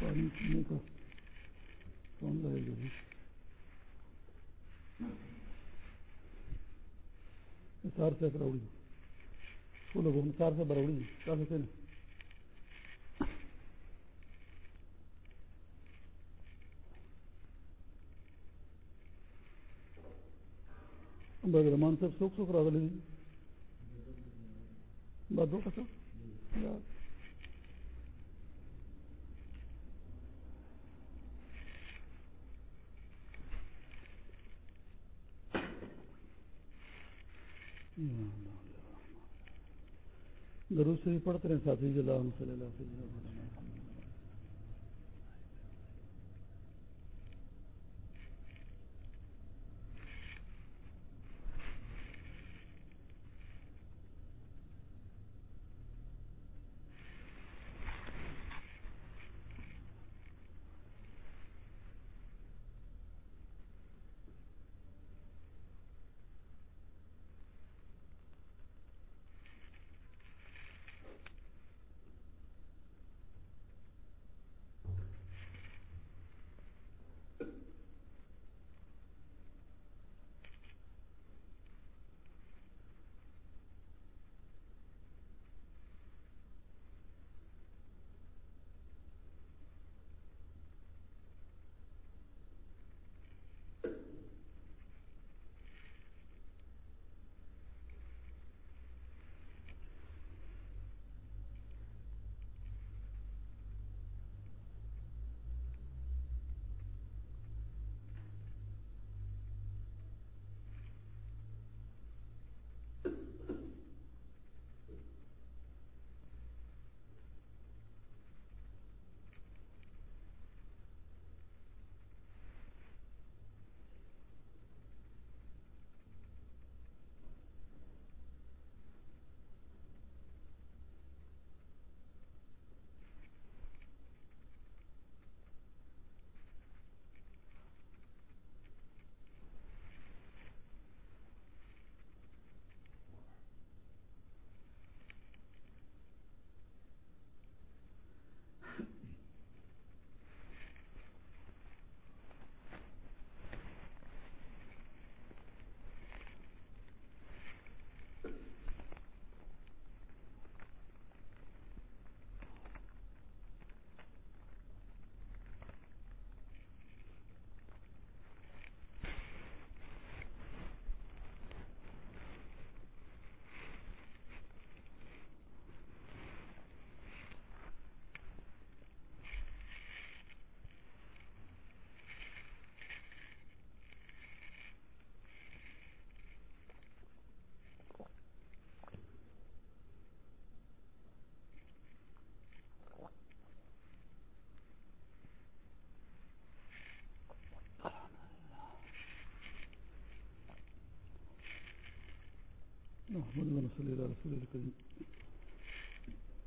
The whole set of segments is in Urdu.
پانی پینے کا کون گا چار سے بروڑی چار سے بروڑی چار سے بھائی رحمان صاحب سوکھ سوکھ رہا لی بات دو کا درود سے بھی پڑھتے رہے ساتھی جلا جی، صلی اللہ علیہ وسلم۔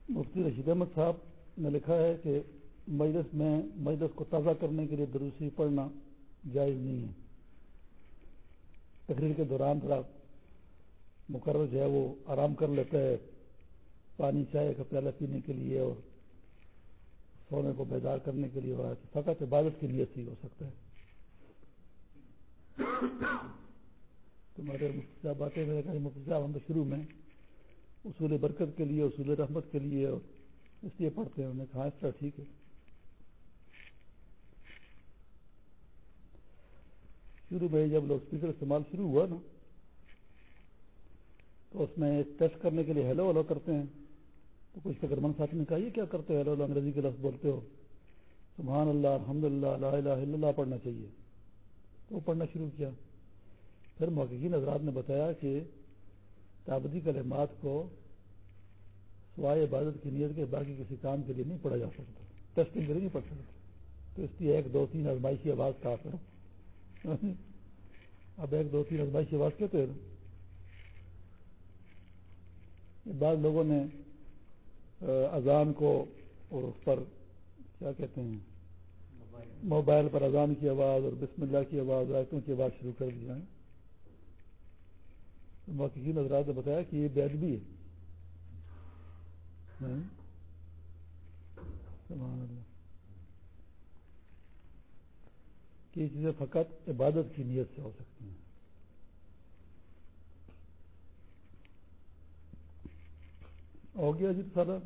مفتی رشید احمد صاحب نے لکھا ہے کہ مجلس میں مجلس کو تازہ کرنے کے لیے دروسی پڑھنا جائز نہیں ہے۔ تقریر کے دوران تھوڑا مقرر جو ہے وہ آرام کر لیتا ہے۔ پانی چائے کا پیالہ پینے کے لیے اور سونے کو بیدار کرنے کے لیے فقط عبادت کے لیے صحیح ہو سکتا ہے۔ تمہارے مفتی صاحب آتے ہیں کہا مفتی صاحب ہم تو شروع میں اصول برکت کے لیے، اصول رحمت کے لیے اور اس لیے پڑھتے ہیں۔ انہوں نے کہا، اس طرح ٹھیک ہے۔ شروع میں جب لوگ اسپیکر استعمال شروع ہوا نا، تو اس میں ٹیسٹ کرنے کے لیے ہیلو ہیلو کرتے ہیں۔ تو کچھ فکر مند ساتھ نے کہا، یہ کیا کرتے ہو؟ ہیلو انگریزی کے لفظ بولتے ہو۔ سبحان اللہ الحمد للہ الہ الا اللہ، پڑھنا چاہیے۔ تو پڑھنا شروع کیا۔ پھر محققین حضرات نے بتایا کہ تابدی کلمات کو سوائے عبادت کی نیت کے باقی کسی کام کے لیے نہیں پڑھا جا سکتا ٹیسٹنگ کے لیے نہیں پڑھ سکتا۔ تو اس لیے ایک دو تین آزمائشی آواز کہا کرو اب ایک دو تین آزمائشی آواز کہتے ہیں بعض لوگوں نے اذان کو اور اس پر کیا کہتے ہیں؟ موبائل۔ پر اذان کی آواز اور بسم اللہ کی آواز آیتوں کی آواز شروع کر دیا ہے محققین حضرات نے بتایا کہ یہ بیڈ بھی ہے کہ یہ چیزیں فقط عبادت کی نیت سے ہو سکتی ہیں۔ ہو گیا جی سارا؟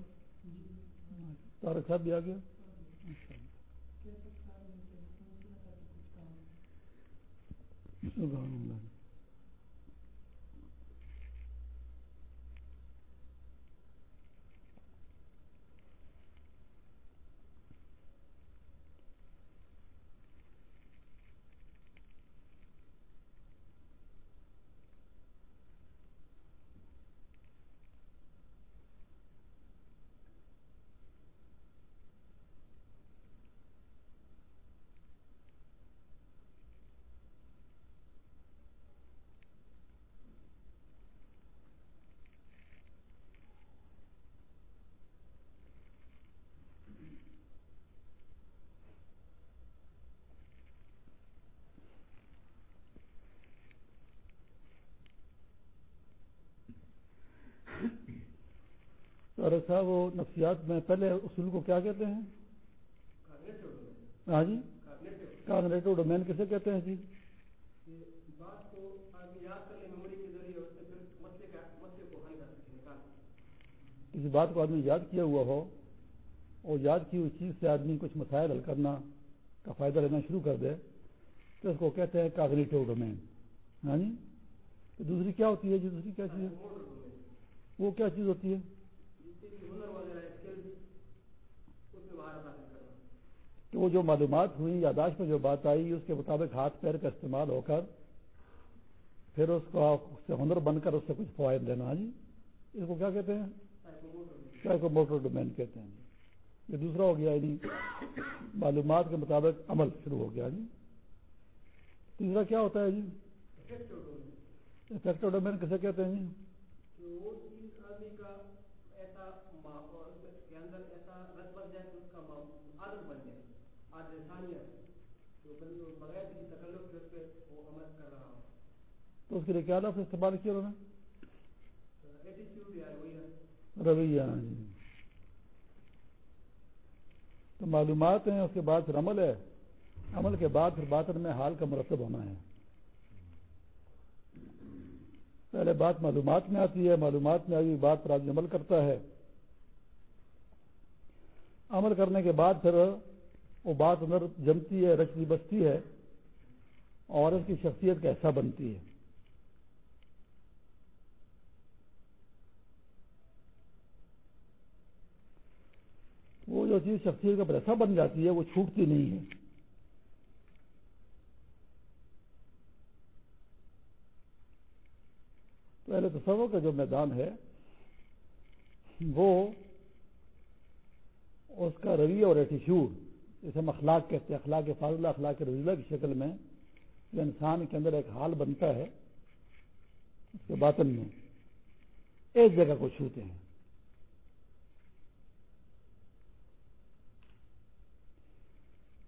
تارک صاحب بھی آ گیا؟ سبحان اللہ۔ صاحب وہ نفسیات میں پہلے اصول کو کیا کہتے ہیں؟ ہاں جی۔ کارنیٹو ڈومین کسے کہتے ہیں جی؟ کسی بات کو آدمی یاد کیا ہوا ہو اور یاد کی ہوئی چیز سے آدمی کچھ مسائل حل کرنا کا فائدہ لینا شروع کر دے تو اس کو کہتے ہیں کاگنیٹو ڈومین۔ ہاں جی۔ دوسری کیا ہوتی ہے جی؟ دوسری کیا چیز؟ وہ کیا چیز ہوتی ہے؟ کہ وہ جو معلومات ہوئی یاداشت میں جو بات آئی اس کے مطابق ہاتھ پیر کا استعمال ہو کر پھر اس کو اس سے ہنر بن کر اس سے کچھ فوائد لینا۔ جی اس کو کیا کہتے ہیں؟ کو موٹر ڈومین کہتے ہیں۔ یہ دوسرا ہو گیا جی معلومات کے مطابق عمل شروع ہو گیا۔ جی تیسرا کیا ہوتا ہے جی؟ Effective domain. کسے کہتے ہیں جی؟ تو اس کے لیے کیا لفظ استعمال کیا انہوں نے؟ رویہ جی۔ تو معلومات ہیں اس کے بعد پھر عمل ہے۔ عمل کے بعد پھر باطن میں حال کا مرتب ہونا ہے۔ پہلے بات معلومات میں آتی ہے معلومات میں آئی بات پر آدمی عمل کرتا ہے۔ عمل کرنے کے بعد پھر وہ بات اندر جمتی ہے، رچتی بستی ہے اور اس کی شخصیت کا حصہ بنتی ہے۔ وہ جو چیز شخصیت کا پیسہ بن جاتی ہے، وہ چھوٹتی نہیں ہے۔ پہلے تصور کا جو میدان ہے، وہ اس کا رویہ اور ایٹیچیوڈ جیسے ہم اخلاق کہتے ہیں، اخلاق فاضلہ اخلاق رضیلہ کی شکل میں جو انسان کے اندر ایک حال بنتا ہے، اس کے باطن میں ایک جگہ کو چھوتے ہیں۔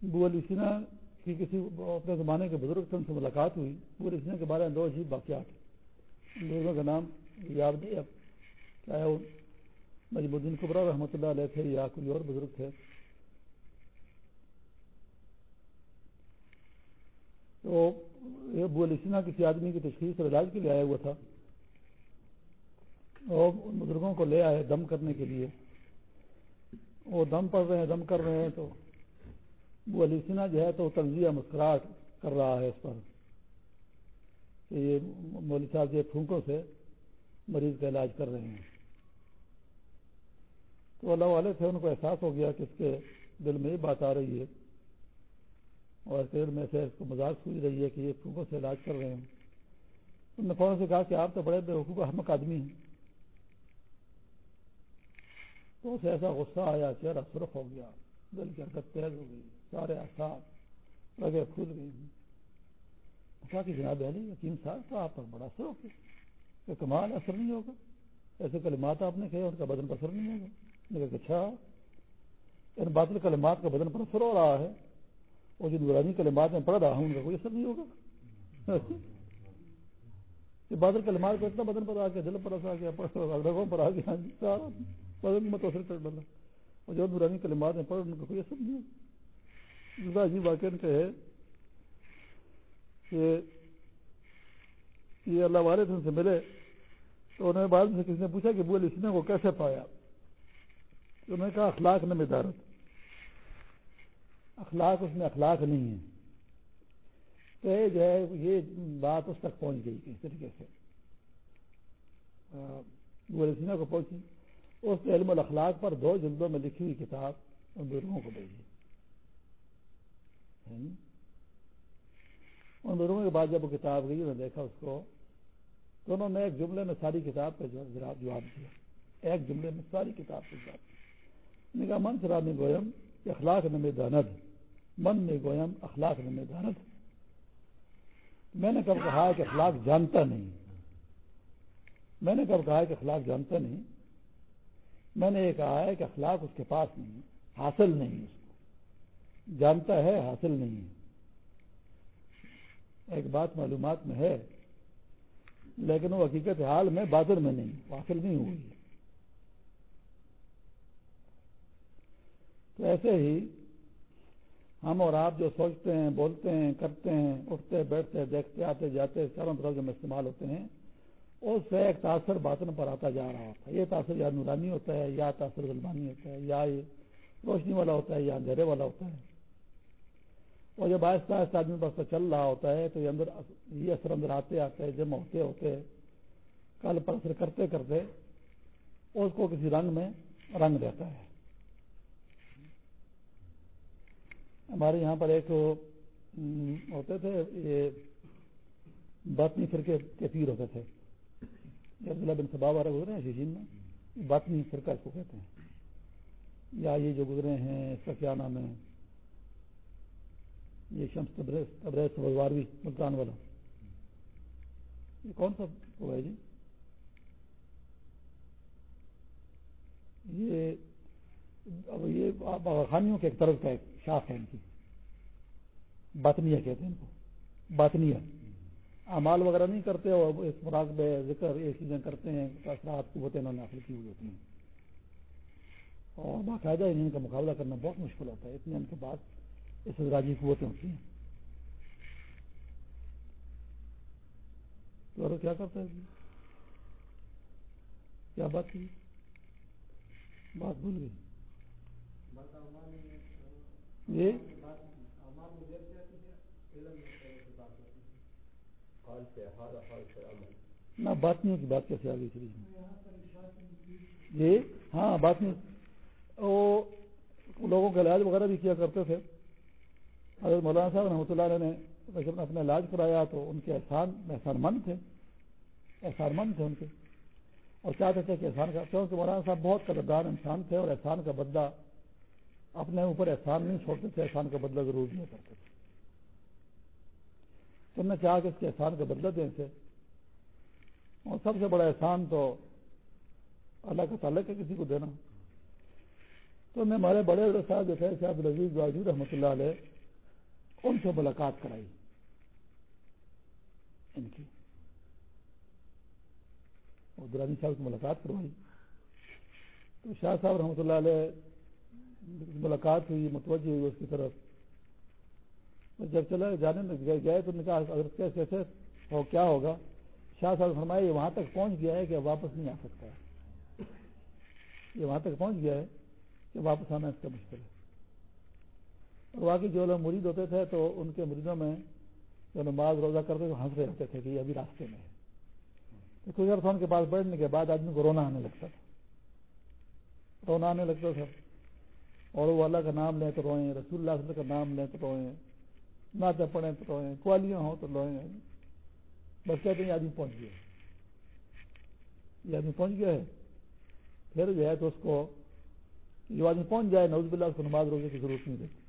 بو علی سینا کی کسی اپنے زمانے کے بزرگ سے ان سے ملاقات ہوئی۔ بو علی سینا کے بارے میں دو عجیب واقعات۔ بزرگوں کا نام یاد نہیں، اب چاہے وہ؟ مجمع الدین قبرا رحمۃ اللہ علیہ تھے، یا کوئی اور بزرگ تھے۔ تو ابو علی سینا کسی آدمی کی تشخیص اور علاج کے لیے آیا ہوا تھا۔ اور ان بزرگوں کو لے آئے دم کرنے کے لیے۔ وہ دم پڑ رہے ہیں، دم کر رہے ہیں تو وہ علی سینا جو ہے تو تنزیہ مسکراہٹ کر رہا ہے اس پر۔ کہ یہ مولوی صاحب یہ پھونکوں سے مریض کا علاج کر رہے ہیں۔ تو اللہ والے تھے ان کو احساس ہو گیا کہ اس کے دل میں یہ بات آ رہی ہے اور دل میں سے اس کو مزاق سوچ رہی ہے کہ یہ پھونکوں سے علاج کر رہے ہیں۔ انہوں نے فوراً سے کہا کہ آپ تو بڑے بے حقوق احمق آدمی ہیں۔ تو اسے ایسا غصہ آیا، چہرہ سرخ ہو گیا، دل کی حرکت تیز ہو گئی، سارے احساس لگے کھل گئی کہا کہ جناب علی، یقین صاحب تو آپ پر بڑا اثر ہو گیا کمال اثر نہیں ہوگا۔ ایسے کلمات آپ نے کہے، ان کا بدن پر اثر نہیں ہوگا۔ اچھا ان باطل کلمات کا بدن پر اثر ہو رہا ہے، اور جن نورانی کلمات میں پڑھ رہا ہوں ان کا کوئی اثر نہیں ہوگا۔ یہ بادل کلمات کو اتنا بدن پر آ گیا، دل پر اثر آ گیا رگوں پر آ گیا جی، سارا بدن متاثر کر ڈالا۔ اور جو نورانی کلمات میں پڑھ ان کا کوئی اثر نہیں ہوگا۔ دوسرا عجیب واقع ان کا ہے کہ یہ اللہ والے سے ملے، تو انہوں نے بعد میں کسی نے پوچھا کہ بول اسنے کو کیسے پایا؟ تو انہوں نے کہا اخلاق نہ دارت اخلاق اس میں اخلاق نہیں ہے۔ تو یہ جو ہے، یہ بات اس تک پہنچ گئی کس طریقے سے۔ سینا کو پہنچی۔ اس نے علم الاخلاق پر دو جلدوں میں لکھی ہوئی کتاب ان بزرگوں کو بھیجی۔ ان بزرگوں کے بعد جب وہ کتاب گئی، انہوں نے دیکھا اس کو۔ تو انہوں نے ایک جملے میں ساری کتاب کا جواب دیا۔ ایک جملے میں ساری کتاب کا جواب۔ نے کہا من سرا میں گویم کہ اخلاق نمے داند من میں گویم اخلاق نمے داند میں نے کب کہا کہ اخلاق جانتا نہیں میں نے کب کہا کہ اخلاق جانتا نہیں میں نے یہ کہا ہے کہ اخلاق اس کے پاس نہیں حاصل نہیں اس کو. جانتا ہے، حاصل نہیں ایک بات معلومات میں ہے، لیکن وہ حقیقت حال میں بازر میں نہیں حاصل نہیں ہوئی. تو ایسے ہی ہم اور آپ جو سوچتے ہیں، بولتے ہیں، کرتے ہیں، اٹھتے، بیٹھتے، دیکھتے، آتے جاتے چاروں طرف جو استعمال ہوتے ہیں، اس سے ایک تاثر باطن پر آتا جا رہا ہوتا ہے۔ یہ تاثر یا نورانی ہوتا ہے، یا تاثر ظلمانی ہوتا ہے، یا یہ روشنی والا ہوتا ہے، یا اندھیرے والا ہوتا ہے۔ اور جب آہستہ آہستہ آدمی بس چل رہا ہوتا ہے، تو یہ اندر، یہ اثر اندر آتے آتے، جمع ہوتے ہوتے، کل پر اثر کرتے کرتے، اس کو کسی رنگ میں رنگ دیتا ہے۔ ہمارے یہاں پر ایک ہوتے تھے، یہ باطنی فرقے کے پیر ہوتے تھے۔ عبداللہ بن صبا والے گزرے ہیں شیشین میں۔ باطنی فرقہ اس کو کہتے ہیں۔ یا یہ جو گزرے ہیں اس کا کیا نام ہے یہ شمس تبریز تبریز وزواروی ملتان والا۔ یہ کون سا وہ ہے جی؟ یہ اب یہ خانیوں کے ایک طرف کا ایک شاخ ہے ان کی باطنیہ کہتے ہیں ان کو۔ باطنیہ۔ امال وغیرہ نہیں کرتے اور اس مراقبے ذکر یہ چیزیں کرتے ہیں، اثرات، قوتیں انہوں نے حاصل کی ہوئی ہوتی ہیں۔ اور باقاعدہ ان کا مقابلہ کرنا بہت مشکل ہوتا ہے۔ اتنے ان کے بعد اس راجی قوتیں ہوتی ہیں۔ تو کیا کرتا ہے کیا بات کی؟ بات بھول گئی جی؟ نہ، بات نہیں کی بات کیسے آ گئی جی؟ ہاں بات نہیں۔ وہ لوگوں کا علاج وغیرہ بھی کیا کرتے تھے۔ حضرت مولانا صاحب رحمۃ اللہ علیہ نے جب اپنا علاج کرایا تو ان کے احسان احسان مند تھے۔ احسان مند تھے ان کے۔ اور چاہتے تھے کہ احسان کا کیونکہ مولانا صاحب بہت قدردار انسان تھے اور احسان کا بدلہ اپنے اوپر احسان نہیں چھوڑتے تھے احسان کا بدلہ ضرور نہیں کرتے۔ تھے تم نے چاہا کہ اس کے احسان کا بدلہ دیں سے اور سب سے بڑا احسان تو اللہ کا تعلق ہے کسی کو دینا۔ تو میں ہمارے بڑے بڑے صاحب جو تھے صاحب العزیز واجود رحمۃ اللہ علیہ، ان سے ملاقات کرائی۔ ان کی۔ اور درانی صاحب سے ملاقات کروائی۔ تو شاہ صاحب رحمۃ اللہ علیہ ملاقات ہوئی، متوجہ ہوئی اس کی طرف۔ جب چلا جانے میں گئے تو نکاح اگر کیسے ہو، کیا ہوگا؟ شاہ صاحب فرمایا، یہ وہاں تک پہنچ گیا ہے کہ واپس نہیں آ سکتا ہے۔ یہ وہاں تک پہنچ گیا ہے کہ واپس آنا اس کا مشکل ہے۔ اور باقی جو لوگ مرید ہوتے تھے تو ان کے مریدوں میں جو نماز روزہ کرتے تھے، ہنس رہے ہوتے تھے کہ یہ ابھی راستے میں ہے۔ کچھ عرصہ ان کے پاس بیٹھنے کے بعد آدمی کو رونا آنے لگتا تھا۔ رونا آنے لگتا تھا۔ اور وہ اللہ کا نام لیں تو روئیں رسول اللہ صلی اللہ کا نام لیں تو روئیں ناچے پڑیں تو روئیں کوالیاں ہوں تو روئیں بس کہتے ہیں آدمی پہنچ گیا۔ یہ آدمی پہنچ گیا ہے۔ پھر جو ہے تو اس کو جو آدمی پہنچ جائے نوز بلّہ اس کو نماز روزے کی ضرورت نہیں دیتی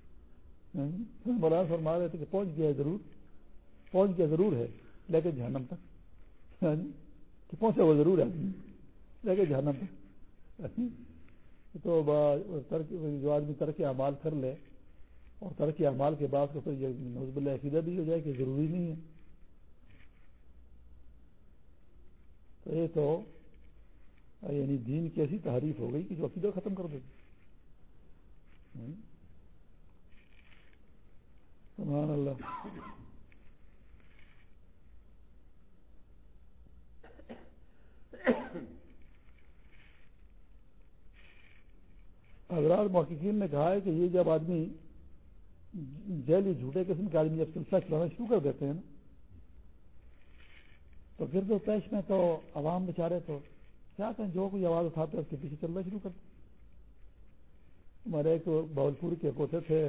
مولانا فرما رہے تھے کہ پہنچ گیا ہے ضرور، پہنچ گیا ضرور ہے، لیکن جہنم تک۔ ہاں جی، کہ پہنچے وہ ضرور ہے۔ لیکن جہنم تک۔ ہاں جی۔ تو جو آدمی ترک اعمال کر لے اور ترک اعمال کے بعد پھر یہ نوزب اللہ عقیدہ بھی ہو جائے کہ ضروری نہیں ہے۔ تو یہ تو یعنی دین کی ایسی تحریف ہو گئی کہ جو عقیدہ ختم کر دیتی سبحان اللہ۔ حضرات محققین نے کہا ہے کہ یہ جب آدمی جیلی جھوٹے قسم کے آدمی جب سلسلہ چلانا شروع کر دیتے ہیں نا، تو پھر تو پیش میں تو عوام بیچارے تو کیا کہیں جو کوئی آواز اٹھاتے اس کے پیچھے چلنا شروع کرتے ہمارے ایک باولپور کے پوتے تھے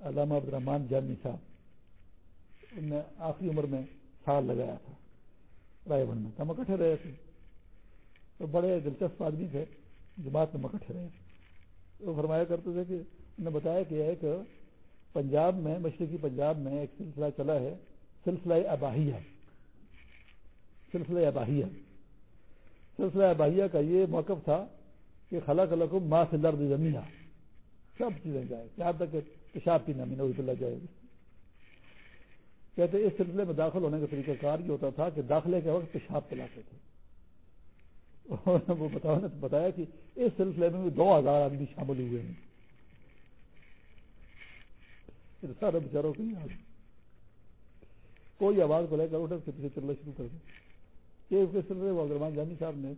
علامہ عبد الرحمان جانی صاحب۔ ان نے آخری عمر میں سال لگایا تھا، رائے بن میں۔ ہم اکٹھے رہے تھے۔ تو بڑے دلچسپ آدمی تھے۔ جماعت میں مکٹھے رہے تھے۔ وہ فرمایا کرتے تھے کہ نے بتایا کہ ایک پنجاب میں، مشرقی پنجاب میں ایک سلسلہ چلا ہے، سلسلہ اباہیہ۔ سلسلہ اباہیہ۔ سلسلہ اباہیہ کا یہ موقف تھا کہ خلا خلا کو ماں سے لرد زمین سب چیزیں جائے یہاں تک کہ پیشاب پینا میں نوز جائے۔ گی کہتے اس سلسلے میں داخل ہونے کا طریقہ کار یہ ہوتا تھا کہ داخلے کے وقت پیشاب پلاتے تھے۔ وہ بتاؤ نے بتایا کہ اس سلسلے میں بھی دو ہزار آدمی شامل ہوئے ہیں۔ سارے بچاروں کی کوئی آواز کو لے کر اٹھے پیچھے چلنا شروع کر دیں اس کے سلسلے وہ اگرمان جانی صاحب نے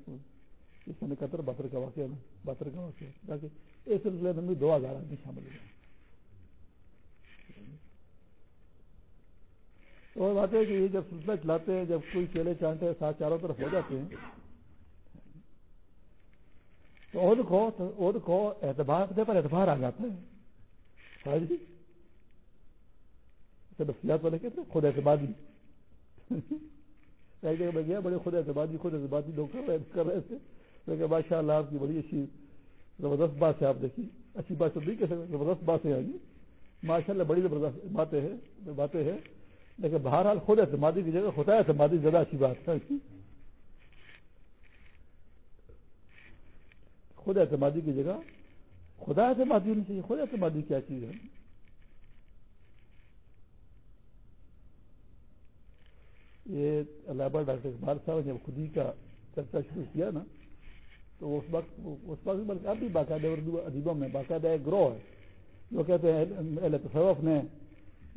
اس میں قطر باتر کا واقعہ باتر کا واقعہ۔ تاکہ اس سلسلے میں بھی دو ہزار آدمی شامل ہوئے۔ تو بات ہے کہ یہ جب سلسلہ چلاتے ہیں، جب کوئی چیلے چانٹے ساتھ چاروں طرف ہو جاتے ہیں تو عہد کو تو عہد کو اعتبار پر اعتبار آ جاتا ہے۔ جی نفسیات والے کہتے ہیں خود اعتبادی۔ میں گیا، بڑے خود اعتبادی خود اعتبادی لوگ کر رہے تھے۔ کہ بادشاہ اللہ آپ کی بڑی اچھی، زبردست بات ہے، آپ دیکھی اچھی بات تو نہیں کہہ سکتے، زبردست باتیں آئی ماشاء اللہ بڑی زبردست باتیں ہیں باتیں ہیں۔ لیکن بہرحال خود اعتمادی کی جگہ خدا اعتمادی زیادہ اچھی بات ہے۔ خود اعتمادی کی جگہ، خدا اعتمادی ہونی چاہیے، خود اعتمادی کیا چیز ہے؟ یہ علامہ ڈاکٹر اقبال صاحب نے خودی کا چرچا شروع کیا نا، تو اس وقت اس وقت بلکہ اب بھی باقاعدہ اردو ادیبوں میں باقاعدہ ایک گروہ ہے۔ جو کہتے ہیں، اہل تصوف نے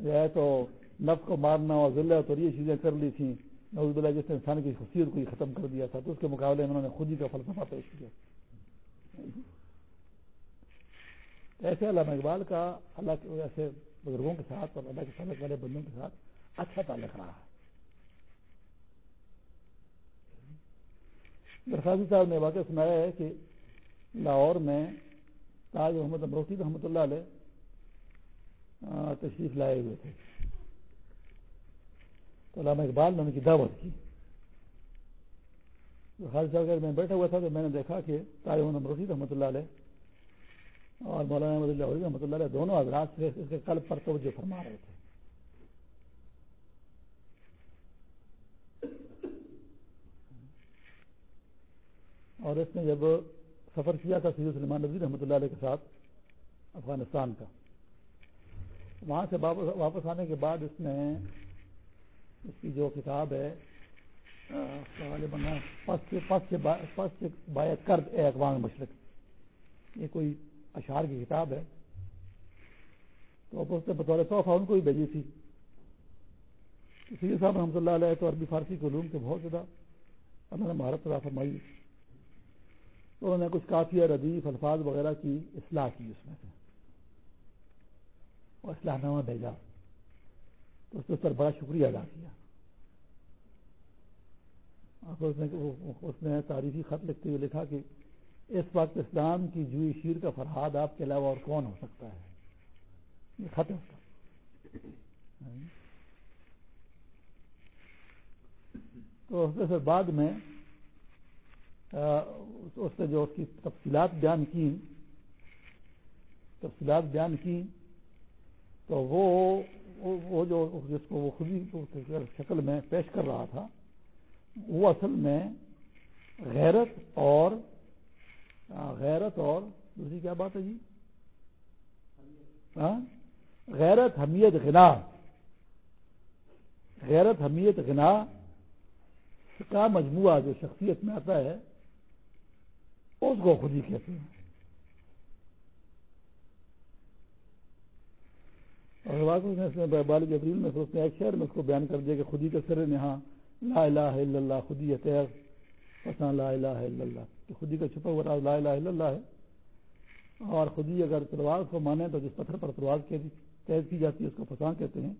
جو ہے تو نف کو مارنا اور ذلت اور یہ چیزیں کر لی تھیں۔ نوز بلا جس نے انسان کی خصوصیت کو ہی ختم کر دیا تھا، تو اس کے مقابلے میں انہوں نے خودی کا فلسفہ پیش کیا۔ ایسے علامہ اقبال کا اللہ کے ایسے بزرگوں کے ساتھ اور اللہ کے تعلق والے بندوں کے ساتھ اچھا تعلق رہا ہے۔ صاحب نے واقع سنایا ہے کہ لاہور میں تاج محمد امروٹی رحمۃ اللہ علیہ تشریف لائے ہوئے تھے۔ تو علامہ اقبال نے ان کی دعوت کی۔ خالد صاحب میں بیٹھا ہوا تھا تو میں نے دیکھا کہ تاج محمد امروٹی رحمۃ اللہ علیہ اور مولانا احمد اللہ علیہ رحمۃ اللہ علیہ دونوں حضرات سے اس کے قلب پر توجہ فرما رہے تھے۔ اور اس نے جب سفر کیا تھا سید سلمان نظیر رحمۃ اللہ علیہ کے ساتھ افغانستان کا، وہاں سے واپس آنے کے بعد اس نے اس کی جو کتاب ہے اقوام مشرق یہ کوئی اشعار کی کتاب ہے تو اس نے بطور تحفہ ان کو بھی بھیجی تھی سید صاحب رحمۃ اللہ علیہ تو عربی فارسی کے علوم کے بہت زیادہ اللہ نے مہارت پیدا فرمائی تو انہوں نے کچھ کافی ردیف الفاظ وغیرہ کی اصلاح کی اس میں سے۔ اور اصلاح نامہ بھیجا تو اس پر بڑا شکریہ ادا کیا۔ اس نے اس نے تاریخی خط لکھتے ہوئے لکھا کہ اس وقت اسلام کی جوئی شیر کا فرحاد آپ کے علاوہ اور کون ہو سکتا ہے؟ یہ خط ہے اس کا۔ تو اس میں بعد میں اس نے جو اس کی تفصیلات بیان کی، تفصیلات بیان کی، تو وہ وہ جو جس کو وہ خود شکل میں پیش کر رہا تھا وہ اصل میں غیرت اور ہاں، غیرت اور، دوسری کیا بات ہے جی؟ ہاں؟ غیرت، حمیت، غنا۔ غیرت، حمیت، غنا کا مجموعہ جو شخصیت میں آتا ہے، اس کو خود ہی کہتے ہیں۔ اور بالغ میں سوچتے ہیں، ایک شہر میں اس کو بیان کر دیا کہ خودی کے سر نہا لا الہ الا اللہ، خودی ہے پسند لا الہ الا اللہ۔ کہ خودی کا چھپا ہوا راز لا الہ الا اللہ ہے۔ اور خودی اگر تلوار کو مانے تو جس پتھر پر تلوار قید کی جاتی ہے، اس کو پسند کہتے ہیں۔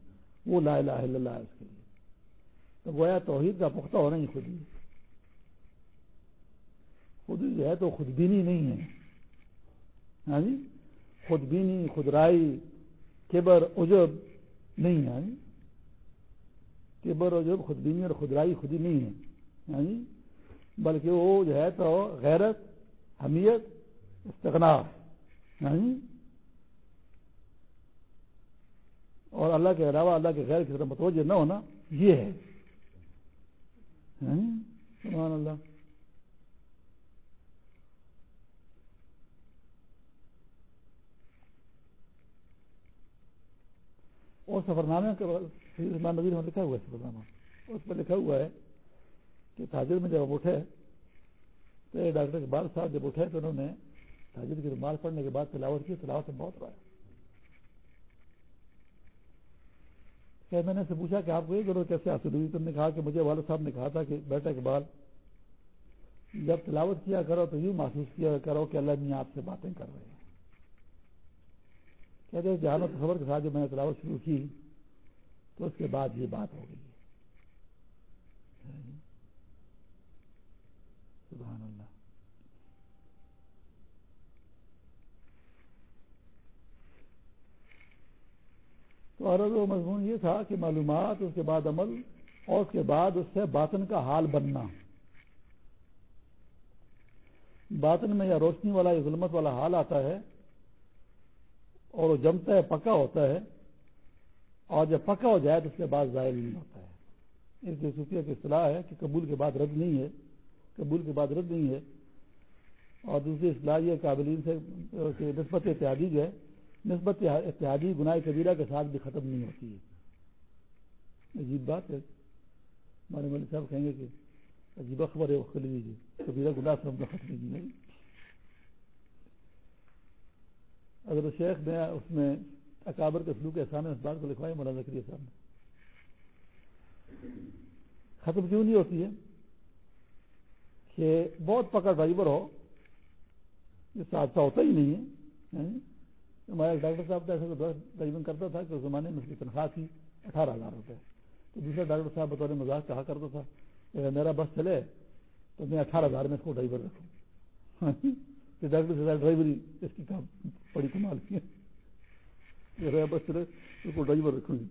وہ لا الہ الا اللہ ہے اس کے لیے۔ تو گویا توحید کا پختہ ہونا ہی خودی خودی جو ہے تو خودبینی نہیں ہے۔ ہاں جی؟ خودبینی خدرائی کبر، عجب نہیں ہے۔ ہاں جی؟ کبر عجب خودبینی اور خدرائی خودی نہیں ہے۔ یعنی بلکہ وہ جو ہے تو غیرت، حمیت استغنا یعنی اور اللہ کے علاوہ اللہ کے غیر کی طرف متوجہ نہ ہونا یہ ہے۔ یعنی سبحان اللہ۔ اور سفر نامے نظیر میں لکھا ہوا ہے سفر اس پر لکھا ہوا ہے کہ تاجر میں جب اٹھے، تو ڈاکٹر اقبال صاحب جب اٹھے تو انہوں نے تاجر کی رومال پڑھنے کے بعد تلاوت کی، تلاوت میں بہت رہا کہ میں نے سے پوچھا کہ آپ کو یہ ضرورت کیسے حاصل ہوئی؟ تو نے کہا کہ مجھے والد صاحب نے کہا تھا کہ بیٹا اقبال، جب تلاوت کیا کرو تو یوں محسوس کیا کرو کہ اللہ میاں آپ سے باتیں کر رہے ہیں۔ کہتے ہیں جہاں خبر کے ساتھ جب میں نے تلاوت شروع کی تو اس کے بعد یہ بات ہو گئی سبحان اللہ۔ تو عرض و مضمون یہ تھا کہ معلومات اس کے بعد عمل اور اس کے بعد اس سے باطن کا حال بننا۔ باطن میں یا روشنی والا یا ظلمت والا حال آتا ہے اور وہ جمتا ہے پکا ہوتا ہے۔ اور جب پکا ہو جائے تو اس کے بعد ظاہر نہیں ہوتا ہے۔ اس لیے صوفیہ کی اصطلاح ہے کہ قبول کے بعد رد نہیں ہے۔ قبول کے بعد رد نہیں ہے۔ اور دوسری اصطلاح یہ قابلین سے نسبت اتحادی جو ہے، نسبت اتحادی گناہ کبیرہ کے ساتھ بھی ختم نہیں ہوتی ہے۔ عجیب بات ہے۔ ہمارے ملک صاحب کہیں گے کہ عجیبہ خبر ہے، وہ لیجیے کبیرہ گناہ سے ہم کا ختم نہیں۔ اگر شیخ نے اس میں اکابر کے سلوک کے سامنے اس بات کو لکھوایا مولانا ذکری صاحب نے۔ ختم کیوں نہیں ہوتی ہے؟ کہ بہت پکا ڈرائیور ہو، یہ حادثہ ہوتا ہی نہیں ہے یعنی ہمارا ڈاکٹر صاحب ایسا ڈرائیونگ کرتا تھا کہ اس زمانے میں اس کی تنخواہ تھی اٹھارہ ہزار روپے۔ تو دوسرا ڈاکٹر صاحب بطور مزاق کہا کرتا تھا کہ میرا بس چلے تو میں اٹھارہ ہزار میں اس کو ڈرائیور رکھوں۔ ڈاکٹر سے ڈرائیوری اس کی کام بڑی کمال کی ہے۔ رہے بس چلے اس کو ڈرائیور رکھوں گی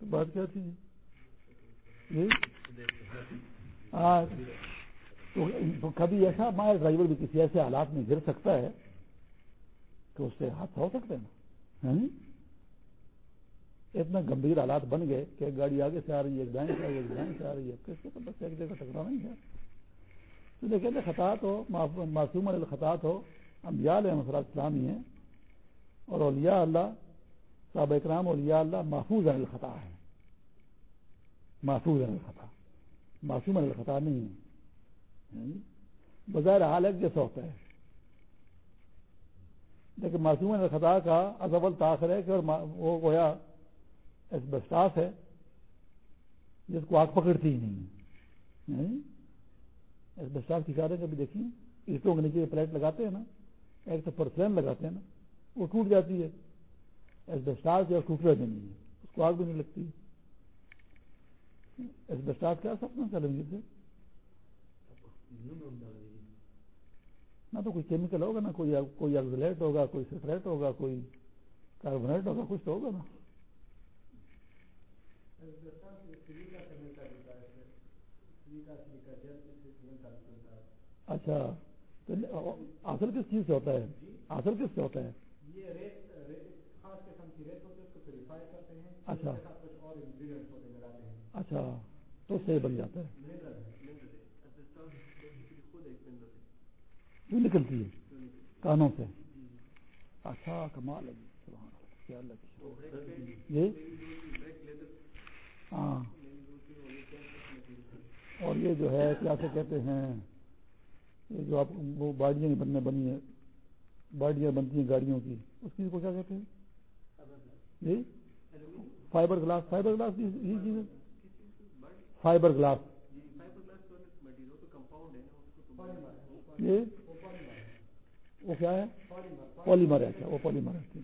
تو بات کیا تھی جی ہاں تو کبھی ایسا مایا ڈرائیور بھی کسی ایسے حالات میں گر سکتا ہے کہ اس سے ہاتھ ہو سکتے ہیں اتنا گمبھیر حالات بن گئے کہ ایک گاڑی آگے سے آ رہی ہے ایک دائیں سے آ رہی ہے ایک دائیں سے آ رہی ہے کس کو بس ایک جگہ ٹکرا نہیں ہے تو کہتے خطاط ہو معصوم الخطاط ہو انبیاء علیہ مسلط اسلامی ہیں اور اولیاء اللہ، صحابہ اکرام، اولیاء اللہ محفوظ عن الخطا ہے محفوظ عن الخطا۔ معصوم عن الخطا نہیں ہے یعنی بظاہر حال ایک جیسا ہوتا ہے۔ لیکن معصوم عن الخطا کا ازبل تاثر ہے کہ اور وہ گویا بسٹاس ہے جس کو آگ پکڑتی ہی نہیں ہے۔ یعنی کی کاریں کبھی دیکھیں؟ اسٹوں کے نیچے پلیٹ لگاتے ہیں نا۔ ایک تو پرسلین لگاتے ہیں نا، وہ ٹوٹ جاتی ہے۔ ایسبسٹاس جو ٹوٹنا بھی نہیں ہے اس کو آگ بھی نہیں لگتی۔ ایسبسٹاس کیا سپنا چلیں گے سے نہ تو کوئی کیمیکل ہوگا نا کوئی کوئی ایگزلیٹ ہوگا، کوئی سیٹریٹ ہوگا، کوئی کاربونیٹ ہوگا، کچھ تو ہوگا نا۔ اچھا۔ حاصل کس چیز سے ہوتا ہے؟ حاصل کس سے ہوتا ہے؟ اچھا۔ اچھا تو صحیح بن جاتا ہے۔ جو نکلتی ہے؟ کانوں سے۔ اچھا کمال ہے۔ جی ہاں۔ اور یہ جو ہے کیا سے کہتے ہیں؟ جو آپ وہ باڑیاں بننے بنی ہیں، باڑیاں بنتی ہیں گاڑیوں کی۔ اس کی کو کیا کہتے ہیں؟ جی؟ فائبر گلاس فائبر گلاس یہ چیز ہے۔ Fibre glass. وہ کیا ہے؟ پولیمر ہے وہ پولیمر ہے۔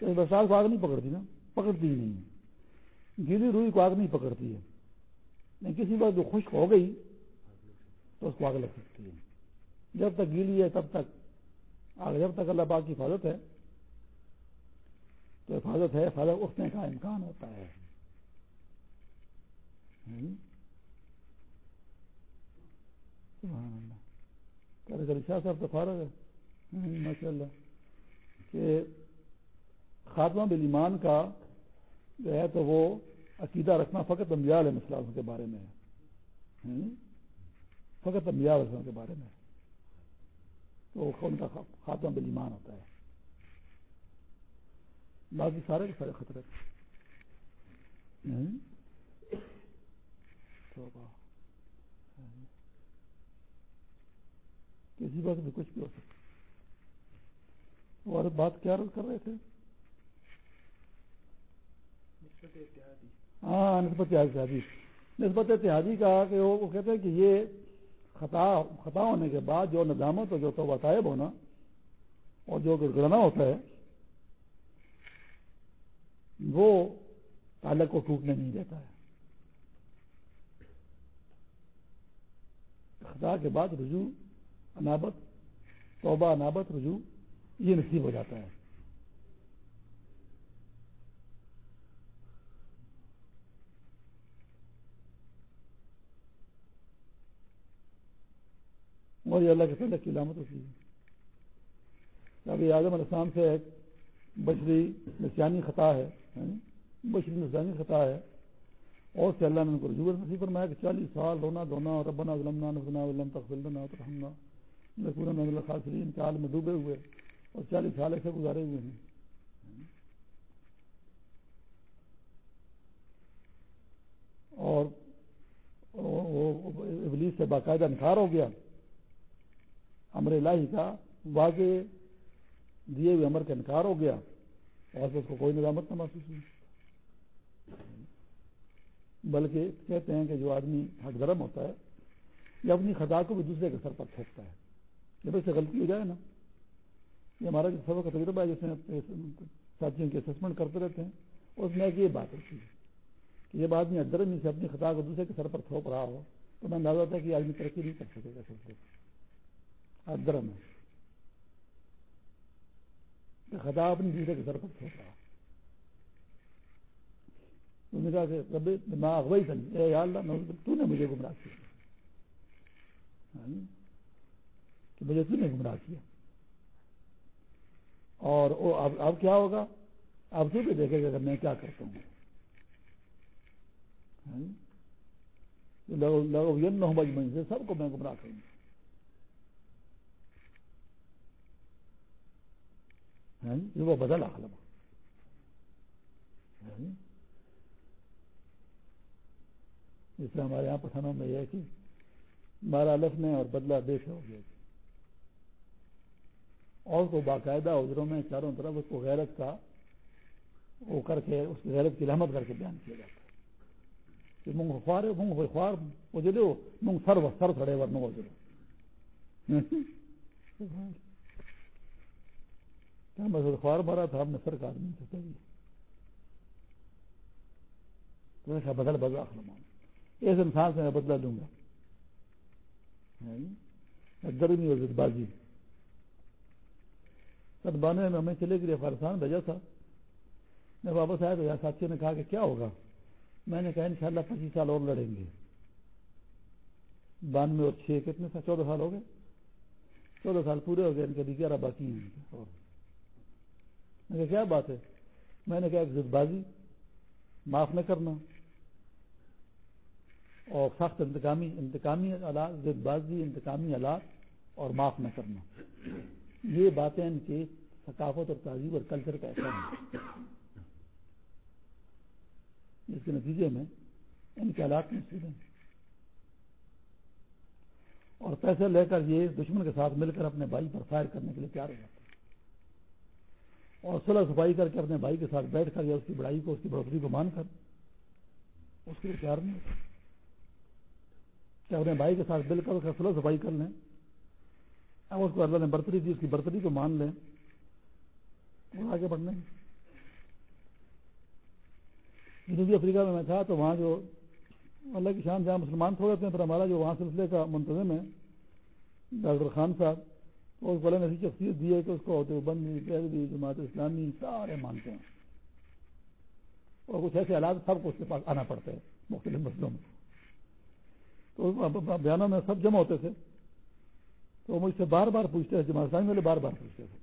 تو برسات کو آگ نہیں پکڑتی نا؟ پکڑتی ہی نہیں ہے۔ گیلی روئی کو آگ نہیں پکڑتی ہے۔ نہیں کسی بات جو خشک ہو گئی تو اس کو آگ لگ سکتی ہے۔ جب تک گیلی ہے تب تک۔ آگ جب تک اللہ پاک کی حفاظت ہے، تو حفاظت ہے، حفاظت اٹھنے کا امکان ہوتا ہے۔ شاہ صاحب تو فارغ ہے ماشاء اللہ کہ خاتمہ بالایمان کا جو ہے تو وہ عقیدہ رکھنا فقط علیہ السلام کے بارے میں فقط علیہ السلام کے بارے میں تو ان کا خاتمہ بل ایمان ہوتا ہے۔ باقی سارے کے سارے خطرے۔ کسی بات میں کچھ بھی ہو سکتا۔ اور بات کیا کر رہے تھے؟ ہاں نسبت اتحادی۔ نسبت اتحادی کا کہ وہ کہتے ہیں کہ یہ خطا خطا ہونے کے بعد جو ندامت اور جو تو طائب ہونا اور جو گڑگڑنا ہوتا ہے، وہ تعلق کو ٹوٹنے نہیں دیتا ہے۔ خطا کے بعد رجوع، انابت، توبہ، انابت، رجوع، یہ نصیب ہو جاتا ہے۔ اور یہ اللہ کے فلک کی علامت ہوتی ہے۔ ابھی اعظم السلام سے ایک بشری نسیانی خطا ہے یعنی بشری نسیانی خطا ہے۔ اور سے اللہ نے ان کو رجوع نصیب فرمایا کہ چالیس سال رونا دھونا اور ربنا ظلمنا نفسنا ولم تغفر لنا وترحمنا لنكونن من کے حال میں ڈوبے ہوئے اور چالیس سال ایسے گزارے ہوئے ہیں۔ اور وہ ابلیس سے باقاعدہ انکار ہو گیا۔ امر الہی کا واضح دیے ہوئے امر کا انکار ہو گیا اور اس کو کوئی نظامت نہ محسوس ہوئی۔ بلکہ کہتے ہیں کہ جو آدمی حق درم ہوتا ہے یہ اپنی خطا کو بھی دوسرے کے سر پر پھینکتا ہے، جب اسے غلطی ہو جائے نا۔ یہ ہمارا جو سبق کا تجربہ ہے جیسے ساتھیوں کی اسسمنٹ کرتے رہتے ہیں، اس میں ایک یہ بات ہوتی ہے کہ جب آدمی ادرم سے اپنی خطا کو دوسرے کے سر پر تھوپ رہا ہو، تو میں اندازہ ہوتا ہے کہ آدمی ترقی نہیں کر سکے گا۔ سب ادرم ہے۔ خطا اپنی دوسرے کے سر پر تھوپ رہا تو نے کہا کہ رب دماغ وہی تھا یا اللہ تو نے مجھے گمراہ کیا۔ ہاں؟ کہ مجھے تو نے گمراہ کیا۔ اور او اب اب کیا ہوگا؟ اب تو بھی دیکھے گا کہ میں کیا کرتا ہوں۔ ہاں؟ جی؟ لگو ین نہ مجموعی سے سب کو میں گمراہ کروں۔ گا ہاں وہ بدل عالم جس سے ہمارے یہاں پٹھانوں میں یہ ہے کہ مارا الف لکھنے اور بدلہ بے ہو گیا۔ اور کو باقاعدہ اجروں میں چاروں طرف اس کو غیرت کا وہ کر کے، اس کی غیرت کی رحمت کر کے بیان کیا جاتا ہے۔ کہ منگ خوار منگ خوار، وہ جو منگ سر و سر کھڑے ور منگو جلو خوار مارا تھا ہم نے سر کا آدمی سے بدل بدلا اس انسان سے میں بدلا دوں گا۔ ہاں جی؟ گرمی اور بازی سن میں ہمیں چلے گئے افغانستان، بھیجا تھا۔ میں واپس آیا تو یہاں ساتھیوں نے کہا کہ کیا ہوگا؟ میں نے کہا انشاءاللہ پچیس سال اور لڑیں گے۔ بانوے اور چھ کتنے سال؟ چودہ سال ہو گئے۔ چودہ سال پورے ہو گئے، ان کے گیارہ باقی ہیں۔ میں کہا، کیا بات ہے؟ میں نے کہا زد بازی، معاف نہ کرنا اور سخت انتقامی انتقامی آلات زد بازی، انتقامی آلات اور معاف نہ کرنا. یہ باتیں ان کی ثقافت اور تہذیب اور کلچر کا ایسا ہے جس کے نتیجے میں ان کے حالات میں ہیں۔ اور پیسے لے کر یہ دشمن کے ساتھ مل کر اپنے بھائی پر فائر کرنے کے لیے تیار ہو جاتے ہیں۔ اور صلاح صفائی کر کے اپنے بھائی کے ساتھ بیٹھ کر یا اس کی بڑائی کو، اس کی بڑھوتری کو مان کر، اس کے لیے تیار نہیں کہ اپنے بھائی کے ساتھ مل کر اس کا صلاح صفائی کر لیں، اب اس کو اللہ نے برتری دی، اس کی برتری کو مان لیں، اور آگے بڑھنے جنوبی افریقہ میں میں تھا تو وہاں جو اللہ کی شان، جہاں مسلمان تھوڑے تھے، پھر ہمارا جو وہاں سلسلے کا منتظم ہے، ڈاکٹر خان صاحب تو اس والے نے ایسی شخصیت دی ہے کہ اس کو بندی پیروی جماعت اسلامی، سارے مانتے ہیں۔ اور کچھ ایسے حالات سب کو اس کے پاس آنا پڑتا ہے، مختلف مسئلوں میں۔ تو بیانوں میں سب جمع ہوتے تھے۔ تو مجھ سے بار بار پوچھتے تھے، جماعت اسلامی والے بار بار پوچھتے تھے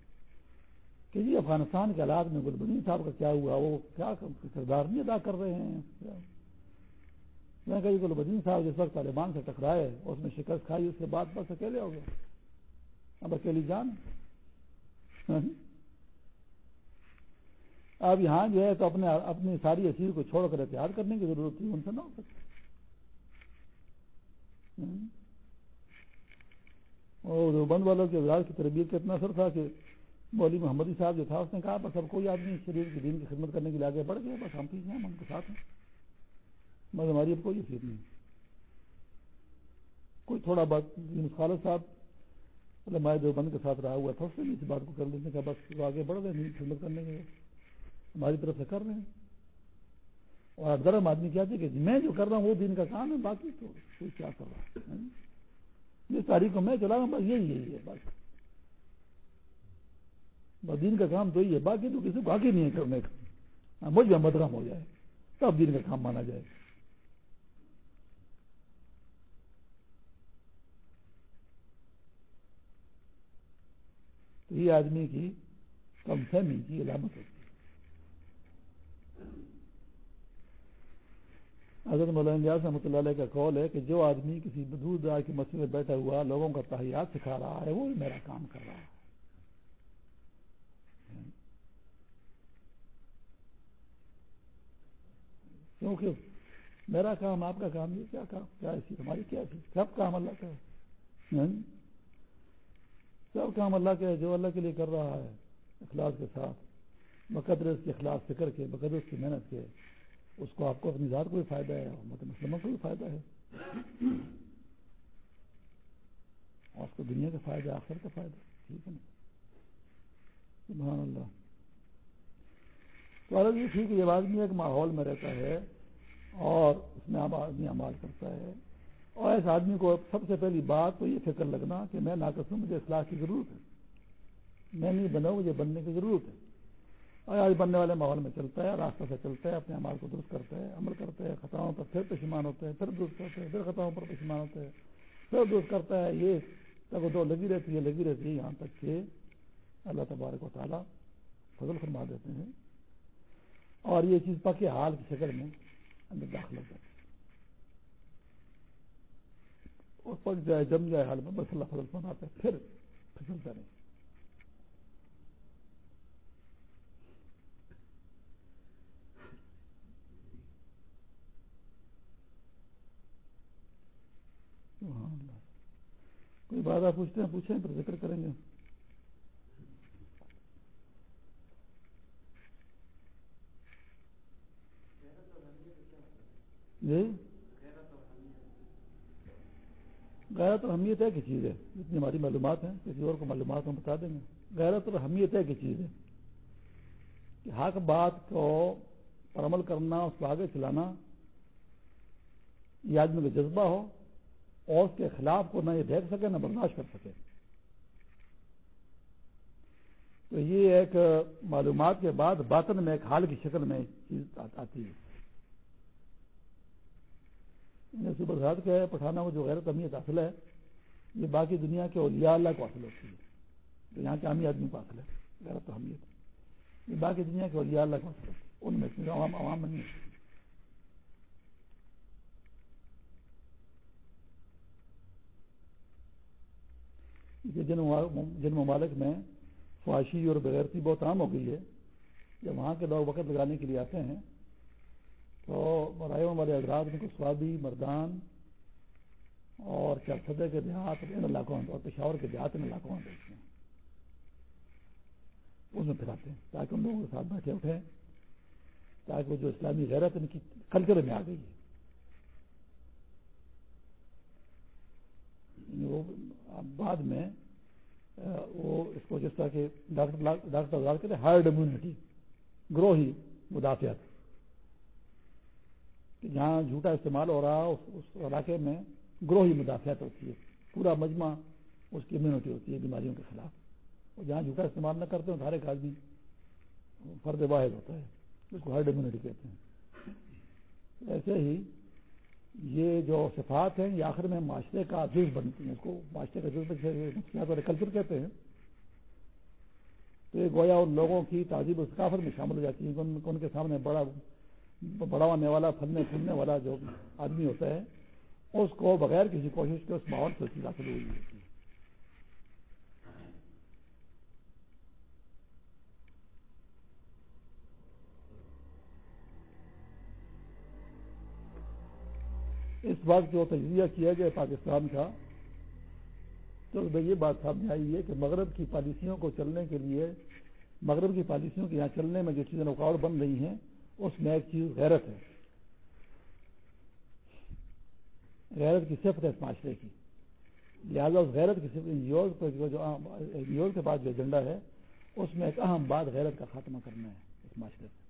کہ جی افغانستان کے حالات میں گلبنی صاحب کا کیا ہوا؟ وہ کیا کردار نہیں ادا کر رہے ہیں؟ میں کہی گل بدین صاحب جس وقت طالبان سے ٹکرائے، اس میں شکست کھائی، اس کے بعد بس اکیلے ہو گئے۔ اب اکیلی جان جی۔ اب یہاں جو ہے تو اپنے اپنی ساری اصیر کو چھوڑ کر احتیاط کرنے کی ضرورت تھی، ان سے نہ ہو سکتی اور بند والوں کے اظہار کی تربیت کا اتنا اثر تھا کہ مولوی محمدی صاحب جو تھا، اس نے کہا، بس اب کوئی آدمی شریر کی دین کی خدمت کرنے کے لیے آگے بڑھ گیا، بس ہم پیچھے ہیں ان کے ساتھ ہیں۔ بس ہماری اب کوئی حیثیت نہیں کوئی تھوڑا بات خالد صاحب مائع دیوبند کے ساتھ رہا ہوا تھا، اس نے بھی اس بات کو کر لینے کا بس وہ آگے بڑھ رہے نہیں، خدمت کرنے کے ہماری طرف سے کر رہے ہیں۔ اور گرم آدمی کیا تھے کہ میں جو کر رہا ہوں وہ دین کا کام ہے، باقی تو کوئی کیا کر رہا ہے ہاں؟ جس تاریخ کو میں چلا رہا ہوں بس یہی یہی ہے، بس۔ بس دین کا کام تو یہی ہے، باقی تو کسی کو آگے نہیں ہے کرنے کا۔ ہاں، مجھ میں مدغم ہو جائے، تب دین کا کام مانا جائے تو یہ آدمی کی کم فہمی کی علامت ہوتی ہے۔ حضرت مولانا رحمۃ اللہ علیہ کا قول ہے کہ جو آدمی کسی دور دار کی مسجد میں بیٹھا ہوا لوگوں کا تحیات سکھا رہا ہے، وہ میرا کام کر رہا ہے۔ کیونکہ میرا کام آپ کا کام یہ کیا کام؟ کیا ایسی ہماری کیا تھی سب کام اللہ کا ہے۔ ہاں؟ سب کام اللہ کا ہے جو اللہ کے لیے کر رہا ہے، اخلاص کے ساتھ۔ بقدر اس کی اخلاص، فکر کے بقدر اس کی محنت کے۔ اس کو آپ کو اپنی ذات کو بھی فائدہ ہے مطلب مسلموں کو بھی فائدہ ہے۔ اور اس کو دنیا کا فائدہ آخر کا فائدہ، ٹھیک ہے نا؟ سبحان اللہ۔ تو عرض یہ تھی کہ جب آدمی ایک ماحول میں رہتا ہے اور اس میں آدمی عمال کرتا ہے۔ اور ایسے آدمی کو سب سے پہلی بات تو یہ فکر لگنا کہ میں ناقص ہوں مجھے اصلاح کی ضرورت ہے۔ میں نہیں بنا مجھے بننے کی ضرورت ہے۔ اور آج بننے والے ماحول میں چلتا ہے، راستہ سے چلتا ہے، اپنے عمال کو درست کرتا ہے، عمل کرتا ہے، خطاؤں پر پھر پشمان ہوتے ہیں پھر درست کرتے ہیں پھر خطاؤں پر پشمان ہوتے ہیں پھر درست کرتا ہے۔ یہ تک دو لگی رہتی ہے، لگی رہتی ہے یہاں تک کہ اللہ تبارک و تعالیٰ فضل فرما دیتے ہیں۔ اور یہ چیز پکے حال کی شکل میں اندر داخل ہو جاتی ہے اور پک جائے جم جائے حال میں، بس اللہ فضل فرماتا ہے پھر پھسلتا نہیں کوئی بات آپ پوچھتے ہیں؟ پوچھیں، پھر ذکر کریں گے۔ جی؟ غیرت اور اہمیت ہے کہ چیز ہے، جتنی ہماری معلومات ہیں، کسی اور کو معلومات ہم بتا دیں گے۔ غیرت اور اہمیت ہے کہ چیز ہے کہ حق بات کو پر عمل کرنا، اس کو آگے چلانا یہ آدمی کا جذبہ ہو اور اس کے خلاف کو نہ یہ دیکھ سکے، نہ برداشت کر سکے۔ تو یہ ایک معلومات کے بعد باطن میں ایک حال کی شکل میں چیز آتی ہے۔ صبح رات کا ہے پٹھانا وہ جو غیرت اہمیت حاصل ہے، یہ باقی دنیا کے اولیاء اللہ کو حاصل ہوتی ہے۔ تو یہاں کے عامی آدمی کو حاصل ہے، غیرت اہمیت یہ باقی دنیا کے اولیاء اللہ کو حاصل ہوتی ہے۔ ان میں عوام عوام نہیں ہے جن جن ممالک میں فواشی اور بغیرتی بہت عام ہو گئی ہے۔ جب وہاں کے لوگ وقت لگانے کے لیے آتے ہیں تو رائے والے حضرات ان کو سوادی مردان اور چرسدے کے دیہات ان علاقوں میں اور پشاور کے دیہات ان علاقوں میں بیچتے ہیں۔ اس میں پھراتے ہیں تاکہ ان لوگوں کے ساتھ بیٹھے اٹھے تاکہ وہ جو اسلامی غیرت ان کی کلچر میں آ گئی ہے۔ یعنی وہ بعد میں وہ اس کو جس طرح کے ڈاکٹر ڈاکٹر کہتے ہیں ہارڈ امیونٹی گروہی مدافعت۔ جہاں جھوٹا استعمال ہو رہا اس علاقے میں گروہی مدافعت ہوتی ہے، پورا مجمع اس کی امیونٹی ہوتی ہے بیماریوں کے خلاف۔ اور جہاں جھوٹا استعمال نہ کرتے ہیں، ہر ایک آدمی فرد واحد ہوتا ہے اس کو ہارڈ امیونٹی کہتے ہیں۔ ایسے ہی یہ جو صفات ہیں، یہ آخر میں معاشرے کا جز بنتی ہیں۔ اس کو معاشرے کا جز والے کلچر کہتے ہیں، تو یہ گویا ان لوگوں کی تعزیب و ثقافت میں شامل ہو جاتی ہے ان کے سامنے بڑا بڑا ہونے والا، پھلنے پھولنے والا جو آدمی ہوتا ہے، اس کو بغیر کسی کوشش کے اس ماحول سے چیز حاصل ہوئی ہوتی۔ ہے اس بات جو تجزیہ کیا گیا پاکستان کا۔ تو یہ بات سامنے آئی ہے کہ مغرب کی پالیسیوں کو چلنے کے لیے، مغرب کی پالیسیوں کے یہاں چلنے میں جو چیزیں رکاوٹ بن رہی ہیں اس میں ایک چیز غیرت ہے۔ غیرت کی صفت ہے اس معاشرے کی۔ لہٰذا اس غیرت کی صفت یوز کے پاس جو ایجنڈا ہے، اس میں ایک اہم بات غیرت کا خاتمہ کرنا ہے اس معاشرے سے۔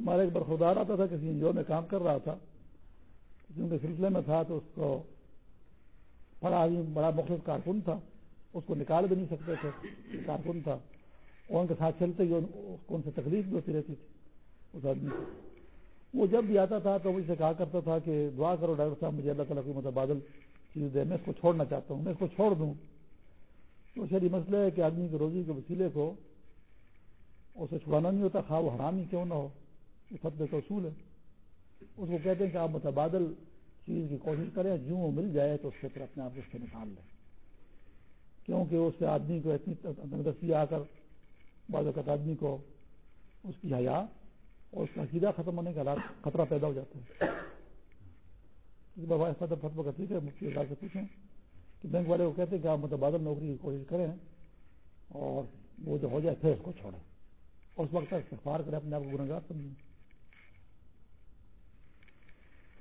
ہمارا ایک برخودار آتا تھا، کسی انجو میں کام کر رہا تھا۔ کیونکہ سلسلے میں تھا تو اس کو بڑا آدمی بڑا مختلف کارکن تھا۔ اس کو نکال بھی نہیں سکتے تھے کارکن تھا۔ اور ان کے ساتھ چلتے ہی ان سے تکلیف بھی ہوتی رہتی تھی، اس آدمی کو وہ جب بھی آتا تھا تو مجھ سے کہا کرتا تھا کہ دعا کرو ڈاکٹر صاحب، مجھے اللہ تعالیٰ کو متبادل مطلب چیز دے، میں اس کو چھوڑنا چاہتا ہوں، میں اس کو چھوڑ دوں۔ تو شہری مسئلہ ہے کہ آدمی کی روزی کے وسیلے کو اسے چھڑانا نہیں ہوتا، خواہ وہ حرام ہی کیوں نہ ہو، یہ فتح کا اصول ہے۔ اس کو کہتے ہیں کہ آپ مطلب متبادل چیز کی کوشش کریں جوں وہ مل جائے تو اس سے پھر اپنے آپ کو اس سے نکال لیں۔ کیونکہ اس سے آدمی کو اتنی تندرستی آ کر بعض اوقات آدمی کو اس کی حیا اور اس کا عقیدہ ختم ہونے کا خطرہ پیدا ہو جاتا ہے بابا فتو کا ٹھیک ہے مفتی سے پوچھیں کہ بینک والے کو کہتے ہیں کہ آپ متبادل نوکری کی کوشش کریں اور وہ جو ہو جائے پھر اس کو چھوڑیں۔ اس وقت تک استفار کریں، اپنے آپ کو گنگار سمجھیں۔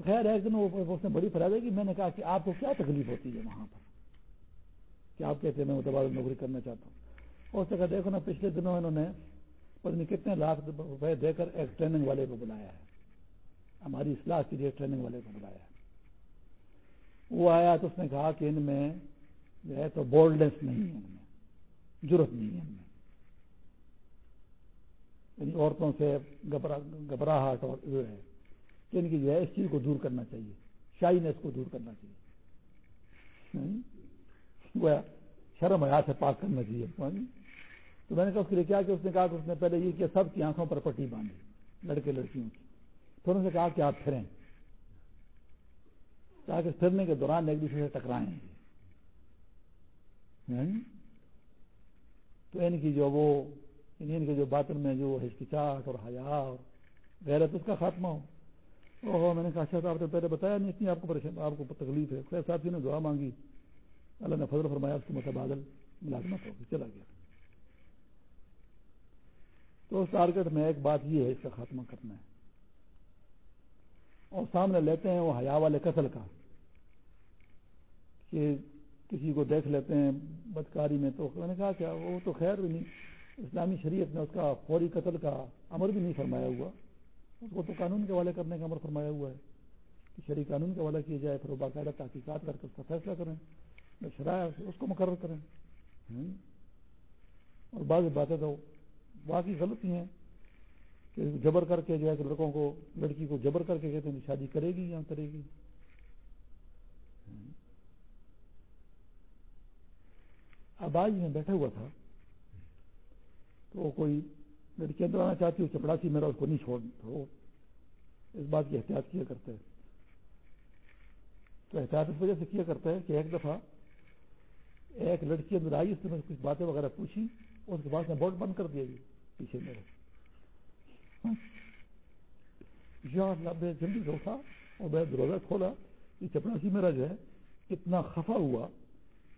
خیر ایک دن اس نے بڑی فراہم کی میں نے کہا کہ آپ کو کیا تکلیف ہوتی ہے وہاں پر؟ کہ آپ کہتے ہیں میں متبادل نوکری کرنا چاہتا ہوں۔ اس جگہ دیکھو نا، پچھلے دنوں انہوں نے پتہ نہیں کتنے لاکھ روپے دے کر ایک ٹریننگ والے کو بلایا ہے۔ ہماری اصلاح کے لیے ٹریننگ والے کو بلایا ہے۔ وہ آیا تو اس نے کہا کہ ان میں جو ہے تو بولڈنس نہیں ہے، ان میں ضرورت نہیں ہے، ان میں۔ یعنی عورتوں سے گھبراہٹ اور جو ہے کہ ان کی جو ہے اس چیز کو دور کرنا چاہیے، شائنس کو دور کرنا چاہیے۔ شرم حیا سے پاک کرنا چاہیے۔ تو میں نے کہا اس کے لیے کیا کہ اس نے کہا کہ اس نے پہلے یہ کیا سب کی آنکھوں پر پٹی باندھی، لڑکے لڑکیوں کی۔ پھر انہوں نے کہا کہ آپ پھریں۔ تاکہ پھرنے کے دوران ایک دوسرے سے ٹکرائیں۔ تو ان کی جو وہ، ان کے جو باطن میں جو ہچکچاہٹ اور حیا اور غیرت، اس کا خاتمہ ہو۔ میں نے کہا اچھا آپ نے پہلے بتایا، نہیں، اتنی آپ کو آپ کو تکلیف ہے۔ خیر صاحب جی، نے دعا مانگی۔ اللہ نے فضل فرمایا اس کے متبادل ملازمت ہوگی۔ چلا گیا۔ تو اس ٹارگیٹ میں ایک بات یہ ہے، اس کا خاتمہ کرنا ہے۔ اور سامنے لیتے ہیں وہ حیا والے قتل کا، کہ کسی کو دیکھ لیتے ہیں بدکاری میں تو، میں نے کہا کہ وہ تو خیر بھی نہیں، اسلامی شریعت نے اس کا فوری قتل کا امر بھی نہیں فرمایا ہوا۔ اس کو تو قانون کے حوالے کرنے کا امر فرمایا ہوا ہے۔ کہ شریع قانون کے حوالے کیا جائے، پھر وہ باقاعدہ تحقیقات کر کے اس کا فیصلہ کریں شرائع اس کو مقرر کریں۔ اور بعض باتیں تو واقعی غلطی ہیں کہ جبر کر کے جو ہے کہ لڑکوں کو لڑکی کو جبر کر کے کہتے ہیں شادی کرے گی یا کرے گی۔ اب آج میں بیٹھا ہوا تھا تو کوئی لڑکی اندر آنا چاہتی ہوں چپڑاسی میرا اس کو نہیں چھوڑ تو اس بات کی احتیاط کیا کرتے تو احتیاط اس وجہ سے کیا کرتا ہے کہ ایک دفعہ ایک لڑکی اندر آئی، اس نے کچھ باتیں وغیرہ پوچھی، اس کے بعد میں بورڈ بند کر دیا جی۔ پیچھے میرے جلدی سے اٹھا اور میں دروازہ کھولا یہ چپڑاسی میرا جو ہے اتنا خفا ہوا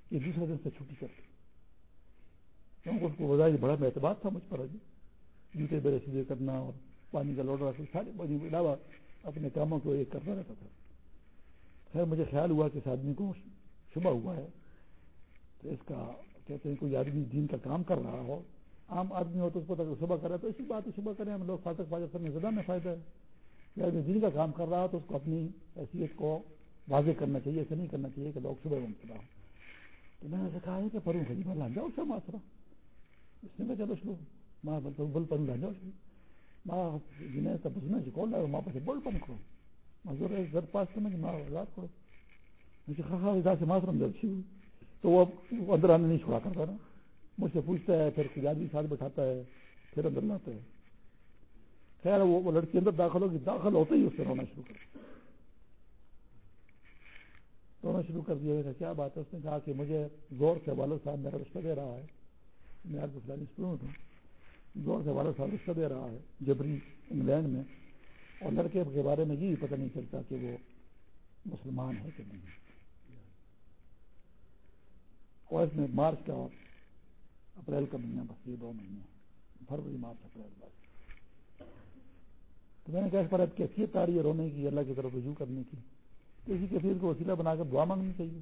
کہ دوسرے دن سے چھٹی کر کیونکہ اس کو وزائی بڑا اعتبار تھا مجھ پر جی جوتے میرے سیدھے کرنا اور پانی کا لوٹا سارے پانی کے علاوہ اپنے کاموں کو ایک کرتا رہتا تھا خیر مجھے خیال ہوا کہ اس آدمی کو شبہ ہوا ہے تو اس کا کہتے ہیں کوئی آدمی دین کا کام کر رہا ہو عام آدمی ہو تو اس کو صبح کرے تو اسی بات کو صبح کریں، ہم لوگ فاطق فاطق کرنے زیادہ میں فائدہ ہے۔ یا آدمی دین کا کام کر رہا ہو تو اس کو اپنی حیثیت کو واضح کرنا چاہیے، ایسا نہیں کرنا چاہیے کہ لوگ صبح میں ہو تو میں نے کہا ہے کہ پرو خلیفہ لان جاؤ سر ماسرا اس نے میں چلو شروع ماں بل پرو لان جاؤ۔ ماں جی جنہیں تب بسنا چکو جی لا ماں پہ بول پن کرو۔ مزدور گھر پاس کرنا کہ جی ماں آزاد کرو۔ مجھے خواہ خواہ سے ماسرم جب چھو تو وہ اندر آنے نہیں چھوڑا کرتا نا۔ مجھ سے پوچھتا ہے، پھر کوئی آدمی ساتھ بٹھاتا ہے، پھر اندر لاتا ہے۔ خیر، وہ لڑکی اندر داخل ہوگی، داخل ہوتے ہی اس سے رونا شروع کر رونا شروع کر دیا۔ کیا بات ہے؟ اس نے کہا کہ مجھے زور سے والد صاحب میرا رشتہ دے رہا ہے۔ میں آپ کو فلانی اسٹوڈنٹ ہوں زور سے والد صاحب رشتہ دے رہا ہے، جبری، انگلینڈ میں۔ اور لڑکے کے بارے میں یہ بھی پتہ نہیں چلتا کہ وہ مسلمان ہے کہ نہیں۔ اور اس میں مارچ کا اپریل کا مہینہ بس، یہ دو مہینے فروری مارچ، اپریل بس تو میں نے کہا اس پر اب کیفیت آ رہی ہے رونے کی، اللہ کی طرف رجوع کرنے کی۔ تو اسی کیفیت کو وسیلہ بنا کر دعا مانگنی چاہیے۔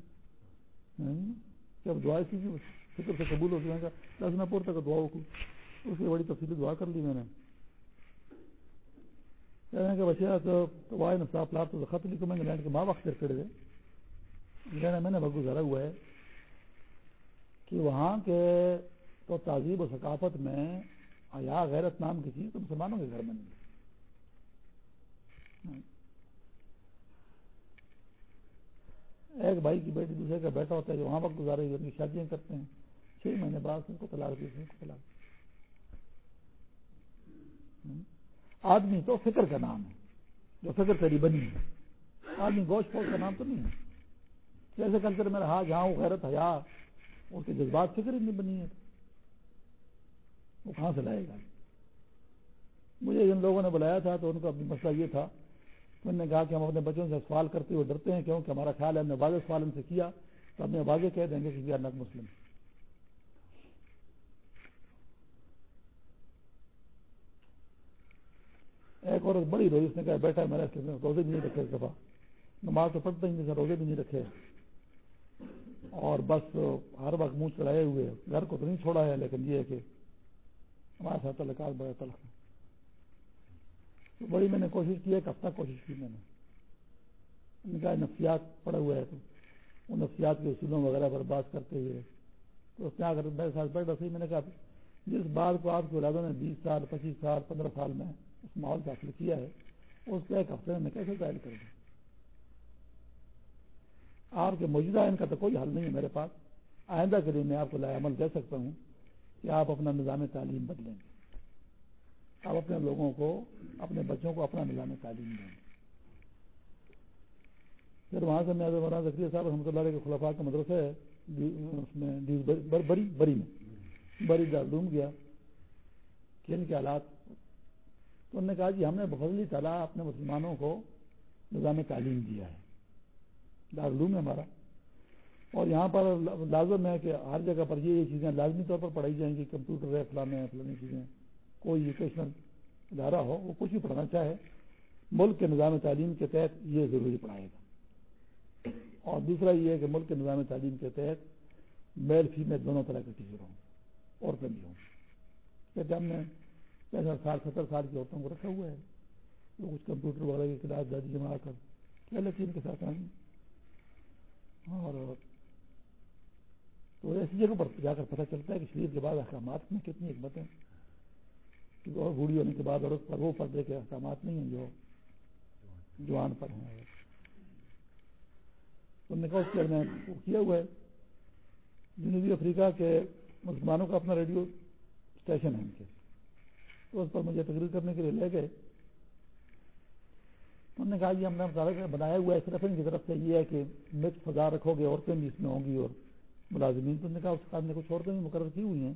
ہاں؟ کہ اب دعا اسی کی فکر سے قبول ہوتی ہے دس نہ پور تک دعا کو اس کی بڑی تفصیلی دعا کر لی میں نے۔ کہنے کہ بچے، تو وائن صاف لاپ تو خط لکھو۔ میں نے کہ ماں وقت کھڑے تھے میں نے بہت گزارا ہوا ہے کہ وہاں کے تو تہذیب و ثقافت میں حیا غیرت نام کی چیز تو مسلمانوں کے گھر میں نہیں۔ ایک بھائی کی بیٹی دوسرے کا بیٹا ہوتا ہے جو وہاں وقت گزارے ان کی یعنی شادیاں کرتے ہیں۔ چھ مہینے بعد ان کو طلاق دی ان کو طلاق آدمی تو فکر کا نام ہے، جو فکر تیری بنی ہے۔ آدمی گوشت پوش کا نام تو نہیں ہے۔ جیسے کلچر میں ہاں رہا جہاں وہ غیرت، حیا اس کے جذبات فکر ہی نہیں بنی ہے۔ وہ کہاں سے لائے گا؟ مجھے جن لوگوں نے بلایا تھا تو ان کا مسئلہ یہ تھا انہوں نے کہا کہ ہم اپنے بچوں سے سوال کرتے ہوئے ڈرتے ہیں کیوں کہ ہمارا خیال ہے ہم نے واضح سوال ان سے کیا، تو ہم نے واضح کہہ دیں گے کہ نق مسلم ایک اور بڑی روز اس نے کہا، بیٹا میرا روزے بھی نہیں رکھے اس دفعہ، نماز تو پڑھتا ہی نہیں روزے بھی نہیں رکھے۔ اور بس ہر وقت منہ چڑھائے ہوئے، گھر کو تو نہیں چھوڑا ہے، لیکن یہ ہے کہ ہمارے ساتھ تعلقات بڑے تلخ ہیں۔ تو بڑی میں نے کوشش کی ایک ہفتہ کوشش کی میں نے۔ کہا نفسیات پڑے ہوئے ہے تو ان نفسیات کے اصولوں وغیرہ پر بات کرتے ہوئے تو اس نے آ کر میرے ساتھ بیٹھ رہا میں نے کہا جس بات کو آپ کے اولادوں نے بیس سال، پچیس سال، پندرہ سال میں اس ماحول سے حاصل کیا ہے، اس کو ایک ہفتے میں کیسے ظاہر کر دوں؟ آپ کے موجودہ ان کا تو کوئی حل نہیں ہے میرے پاس۔ آئندہ کے لیے میں آپ کو لائے عمل دے سکتا ہوں۔ کہ آپ اپنا نظام تعلیم بدلیں گے۔ آپ اپنے لوگوں کو، اپنے بچوں کو اپنا نظام تعلیم دیں گے۔ پھر وہاں سے میں مولانا ذکری صاحب رحمۃ اللہ علیہ کے خلفاء کا مدرسہ ہے اس میں بری بری میں، بری دارالعلوم گیا کھیل کے حالات۔ تو انہوں نے کہا جی ہم نے بفضلی تعالیٰ اپنے مسلمانوں کو نظام تعلیم دیا ہے۔ دارالعلوم ہے ہمارا۔ اور یہاں پر لازم ہے کہ ہر جگہ پر یہ یہ چیزیں لازمی طور پر پڑھائی جائیں گی، کمپیوٹر ہے، فلانے فلانی چیزیں کوئی ایجوکیشنل ادارہ ہو، وہ کچھ بھی پڑھنا چاہے، ملک کے نظام تعلیم کے تحت یہ ضروری پڑھائے گا۔ اور دوسرا یہ ہے کہ ملک کے نظام تعلیم کے تحت میل فیمیل دونوں طرح کے ٹیچر ہوں، عورتیں بھی ہوں۔ کہتے ہم نے پینسٹھ سال، ستر سال کی عورتوں کو رکھا ہوا ہے۔ وہ کچھ کمپیوٹر وغیرہ کی کلاس دادی جما کر پہلے تین کے ساتھ آئیں اور تو ایسی جگہ پر جا کر پتہ چلتا ہے کہ شریر کے بعد احکامات میں کتنی حکمتیں اور بوڑھی ہونے کے بعد عورت پر وہ پردے کے احکامات نہیں ہیں جو جوان پر ہیں۔ تو نے کہا اس کے وہ کیا ہوا ہے۔ جنوبی افریقہ کے مسلمانوں کا اپنا ریڈیو اسٹیشن ہے ان کے۔ تو اس پر مجھے تقریر کرنے کے لیے لے گئے۔ انہوں نے کہا جی ہم نے بنایا ہوا ہے، صرف ان کی طرف سے یہ ہے کہ مکس فضا رکھو گے، عورتیں بھی اس میں ہوں گی اور ملازمین تو نے کہا نے کچھ عورتیں بھی مقرر کی ہوئی ہیں۔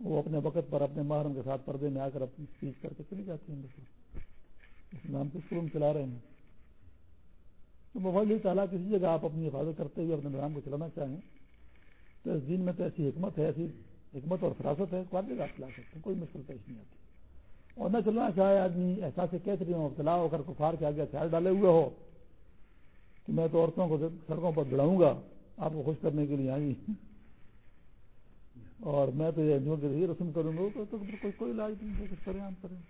وہ اپنے وقت پر، اپنے محرم کے ساتھ پردے میں آ کر اپنی اسپیچ کر کے چلی جاتی ہیں۔ اس نام سے اسکول چلا رہے ہیں۔ تو موبائل تعالیٰ، کسی جگہ آپ اپنی حفاظت کرتے ہوئے اپنے نظام کو چلانا چاہیں، تو اس دن میں تو ایسی حکمت ہے، ایسی حکمت اور فراست ہے کوئی جگہ آپ چلا سکتے ہیں، کوئی مشکل پیش نہیں آتی۔ اور نہ چلنا چاہے آدمی احساس کیسری میں مبتلا ہو کر کفار کے آگے خیال ڈالے ہوئے ہو، کہ میں تو عورتوں کو سڑکوں پر بڑھاؤں گا آپ کو خوش کرنے کے لیے آئی اور میں تو یہ جو کہ یہ رسم کروں گا تو کوئی کوئی علاج نہیں کچھ کریں۔ آپ کریں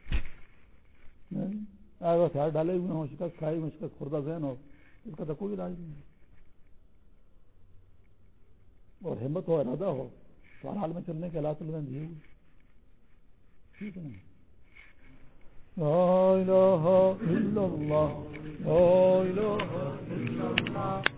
خیال ڈالے ہوئے ہوں شکست کھائی ہوئی شکست خوردہ ذہن ہو، اس کا تو کوئی علاج نہیں اور ہمت ہو، ارادہ ہو، تو ہر حال میں چلنے کے حالات میں جی دیے ہوئے ٹھیک ہے نا؟ لا إله إلا الله لا إله إلا الله